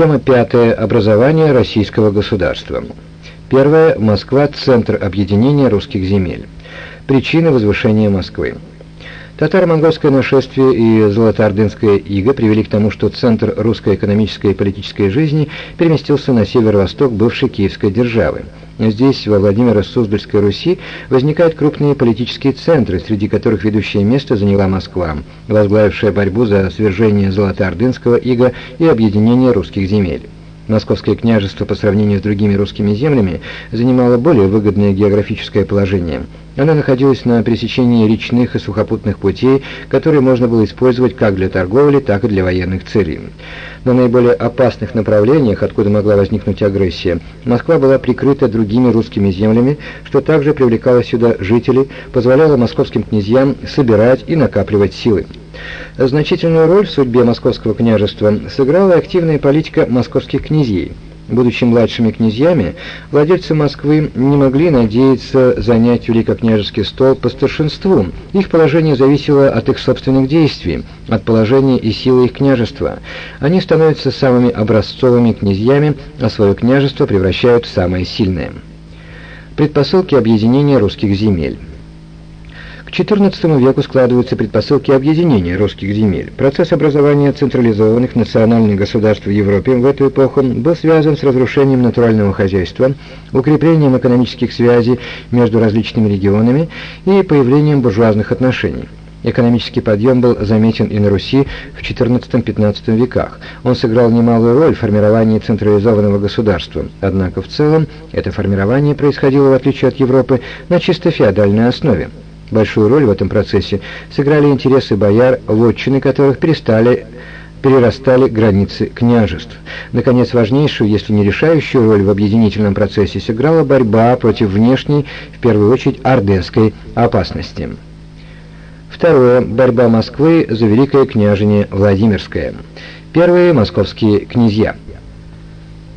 Тема пятая. Образование российского государства. Первое. Москва – центр объединения русских земель. Причины возвышения Москвы. Татаро-монгольское нашествие и золотоордынская ига привели к тому, что центр русской экономической и политической жизни переместился на северо-восток бывшей киевской державы. Здесь, во Владимиро-Суздальской Руси, возникают крупные политические центры, среди которых ведущее место заняла Москва, возглавившая борьбу за свержение золотоордынского ига и объединение русских земель. Московское княжество по сравнению с другими русскими землями занимало более выгодное географическое положение. Оно находилось на пересечении речных и сухопутных путей, которые можно было использовать как для торговли, так и для военных целей. На наиболее опасных направлениях, откуда могла возникнуть агрессия, Москва была прикрыта другими русскими землями, что также привлекало сюда жителей, позволяло московским князьям собирать и накапливать силы. Значительную роль в судьбе московского княжества сыграла активная политика московских князей. Будучи младшими князьями, владельцы Москвы не могли надеяться занять великокняжеский стол по старшинству. Их положение зависело от их собственных действий, от положения и силы их княжества. Они становятся самыми образцовыми князьями, а свое княжество превращают в самое сильное. Предпосылки объединения русских земель. К XIV веку складываются предпосылки объединения русских земель. Процесс образования централизованных национальных государств в Европе в эту эпоху был связан с разрушением натурального хозяйства, укреплением экономических связей между различными регионами и появлением буржуазных отношений. Экономический подъем был заметен и на Руси в XIV-XV веках. Он сыграл немалую роль в формировании централизованного государства. Однако в целом это формирование происходило, в отличие от Европы, на чисто феодальной основе. Большую роль в этом процессе сыграли интересы бояр, вотчины которых перестали перерастали границы княжеств. Наконец, важнейшую, если не решающую роль в объединительном процессе сыграла борьба против внешней, в первую очередь, орденской опасности. Второе. Борьба Москвы за Великое княжение Владимирское. Первые московские князья –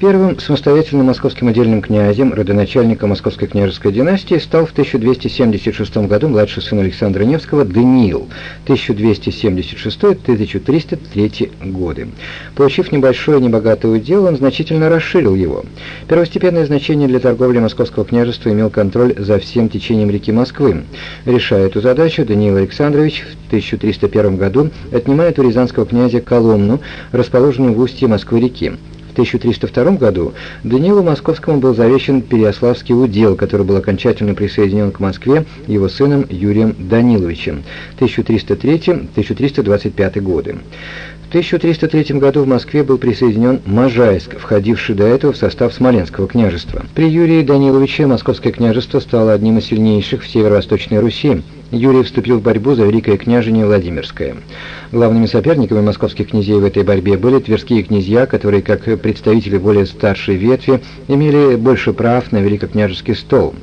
Первым самостоятельным московским отдельным князем, родоначальником московской княжеской династии, стал в 1276 году младший сын Александра Невского Даниил, 1276-1303 годы. Получив небольшое небогатое удел, он значительно расширил его. Первостепенное значение для торговли московского княжества имел контроль за всем течением реки Москвы. Решая эту задачу, Даниил Александрович в 1301 году отнимает у рязанского князя Коломну, расположенную в устье Москвы-реки. В 1302 году Данилу Московскому был завещен Переославский удел, который был окончательно присоединен к Москве его сыном Юрием Даниловичем 1303-1325 годы. В 1303 году в Москве был присоединен Можайск, входивший до этого в состав Смоленского княжества. При Юрии Даниловиче Московское княжество стало одним из сильнейших в северо-восточной Руси. Юрий вступил в борьбу за Великое княжение Владимирское. Главными соперниками московских князей в этой борьбе были тверские князья, которые, как представители более старшей ветви, имели больше прав на великокняжеский стол.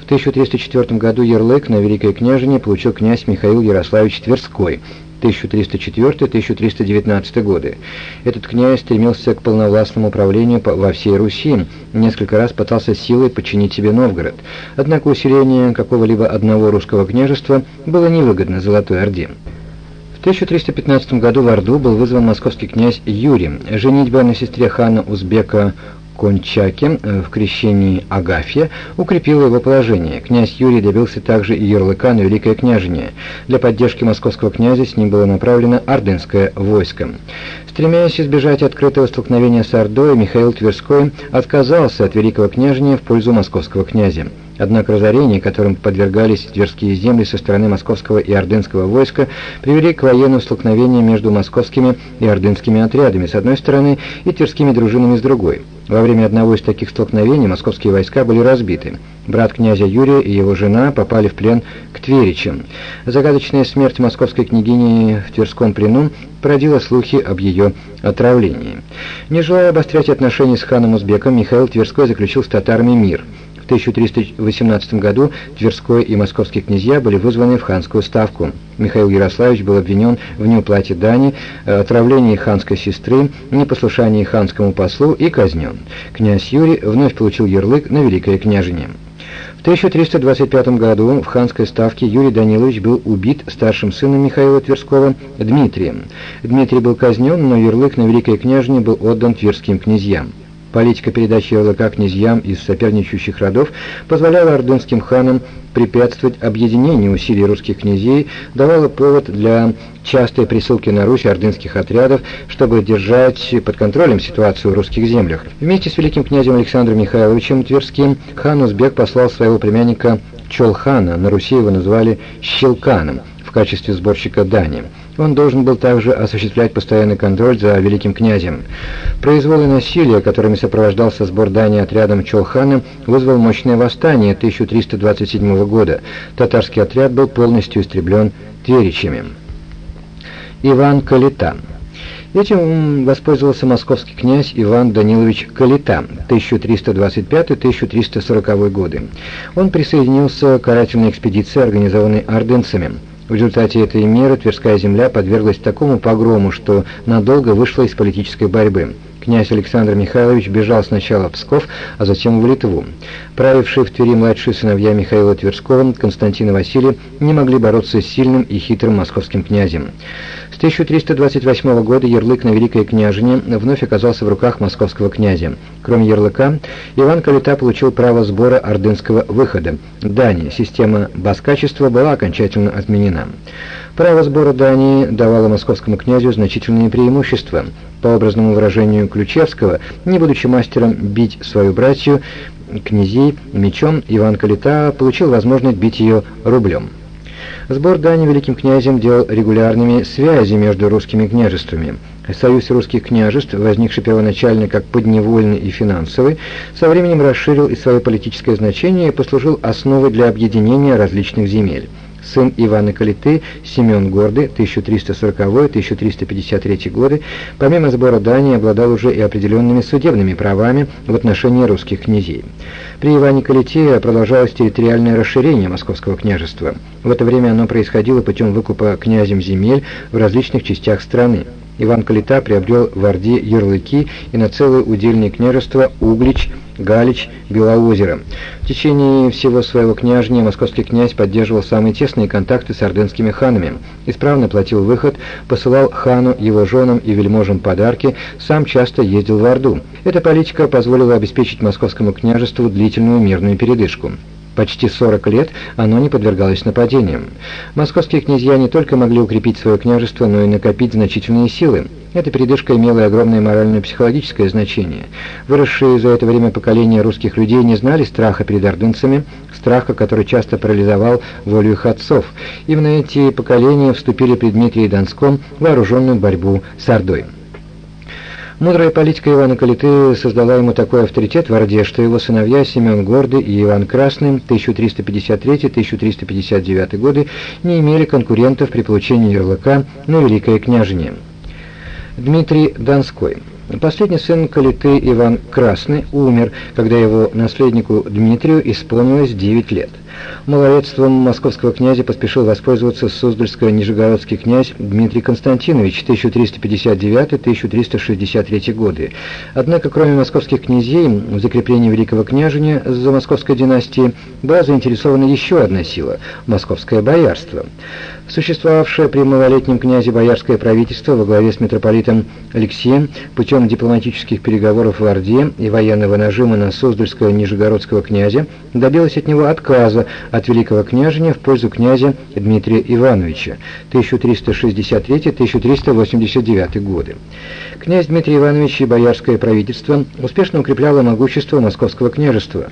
В 1304 году ярлык на Великое княжение получил князь Михаил Ярославич Тверской, 1304-1319 годы. Этот князь стремился к полновластному управлению во всей Руси, несколько раз пытался силой подчинить себе Новгород. Однако усиление какого-либо одного русского княжества было невыгодно Золотой Орде. В 1315 году в Орду был вызван московский князь Юрий. Женитьба на сестре хана Узбека Кончаке э, в крещении Агафья укрепила его положение. Князь Юрий добился также и ярлыка на Великое княжение. Для поддержки московского князя с ним было направлено ордынское войско. Стремясь избежать открытого столкновения с Ордой, Михаил Тверской отказался от Великого княжения в пользу московского князя. Однако разорения, которым подвергались тверские земли со стороны московского и ордынского войска, привели к военным столкновениям между московскими и ордынскими отрядами с одной стороны и тверскими дружинами с другой. Во время одного из таких столкновений московские войска были разбиты. Брат князя Юрия и его жена попали в плен к Тверичам. Загадочная смерть московской княгини в Тверском плену породила слухи об ее отравлении. Не желая обострять отношения с ханом Узбеком, Михаил Тверской заключил с татарами мир – 1318 году Тверской и московские князья были вызваны в ханскую ставку. Михаил Ярославич был обвинен в неуплате дани, отравлении ханской сестры, непослушании ханскому послу и казнен. Князь Юрий вновь получил ярлык на Великое княжение. В 1325 году в ханской ставке Юрий Данилович был убит старшим сыном Михаила Тверского Дмитрием. Дмитрий был казнен, но ярлык на великое княжение был отдан тверским князьям. Политика передачи ярлыка князьям из соперничающих родов позволяла ордынским ханам препятствовать объединению усилий русских князей, давала повод для частой присылки на Русь ордынских отрядов, чтобы держать под контролем ситуацию в русских землях. Вместе с великим князем Александром Михайловичем Тверским хан Узбек послал своего племянника Чолхана, на Руси его называли Щелканом, в качестве сборщика дани. Он должен был также осуществлять постоянный контроль за великим князем. Произвол и насилие, которыми сопровождался сбор дани отрядом Чолхана, вызвал мощное восстание 1327 года. Татарский отряд был полностью истреблен тверичами. Иван Калита Этим воспользовался московский князь Иван Данилович Калита 1325-1340 годы. Он присоединился к карательной экспедиции, организованной ордынцами. В результате этой меры Тверская земля подверглась такому погрому, что надолго вышла из политической борьбы. Князь Александр Михайлович бежал сначала в Псков, а затем в Литву. Правившие в Твери младшие сыновья Михаила Тверского, Константина Василия, не могли бороться с сильным и хитрым московским князем. С 1328 года ярлык на Великое княжение вновь оказался в руках московского князя. Кроме ярлыка, Иван Калита получил право сбора ордынского выхода. Дани, система баскачества была окончательно отменена. Право сбора Дании давало московскому князю значительные преимущества. По образному выражению Ключевского, не будучи мастером бить свою братью, князей мечом, Иван Калита получил возможность бить ее рублем. Сбор дани великим князем делал регулярными связи между русскими княжествами. Союз русских княжеств, возникший первоначально как подневольный и финансовый, со временем расширил и свое политическое значение и послужил основой для объединения различных земель сын Ивана Калиты, Семен Гордый, 1340-1353 годы, помимо сбора дани, обладал уже и определенными судебными правами в отношении русских князей. При Иване Калите продолжалось территориальное расширение Московского княжества. В это время оно происходило путем выкупа князем земель в различных частях страны. Иван Калита приобрел в Орде ярлыки и на целое удельное княжество Углич, Галич, Белоозеро. В течение всего своего княжения московский князь поддерживал самые тесные контакты с ордынскими ханами, исправно платил выход, посылал хану, его женам и вельможам подарки, сам часто ездил в Орду. Эта политика позволила обеспечить московскому княжеству длительную мирную передышку. Почти 40 лет оно не подвергалось нападениям. Московские князья не только могли укрепить свое княжество, но и накопить значительные силы. Эта передышка имела огромное морально-психологическое значение. Выросшие за это время поколения русских людей не знали страха перед ордынцами, страха, который часто парализовал волю их отцов. Именно эти поколения вступили при Дмитрии Донском вооруженную борьбу с Ордой. Мудрая политика Ивана Калиты создала ему такой авторитет в Орде, что его сыновья Семен Гордый и Иван Красный 1353-1359 годы не имели конкурентов при получении ярлыка на Великое княжение. Дмитрий Донской Последний сын Калиты Иван Красный умер, когда его наследнику Дмитрию исполнилось 9 лет. Малолетством московского князя поспешил воспользоваться Суздальско-Нижегородский князь Дмитрий Константинович 1359-1363 годы. Однако, кроме московских князей, в закреплении великого княжения за московской династией была заинтересована еще одна сила – московское боярство. Существовавшее при малолетнем князе боярское правительство во главе с митрополитом Алексеем путем дипломатических переговоров в Орде и военного нажима на Суздальского Нижегородского князя добилось от него отказа от великого княжения в пользу князя Дмитрия Ивановича 1363-1389 годы. Князь Дмитрий Иванович и боярское правительство успешно укрепляло могущество московского княжества.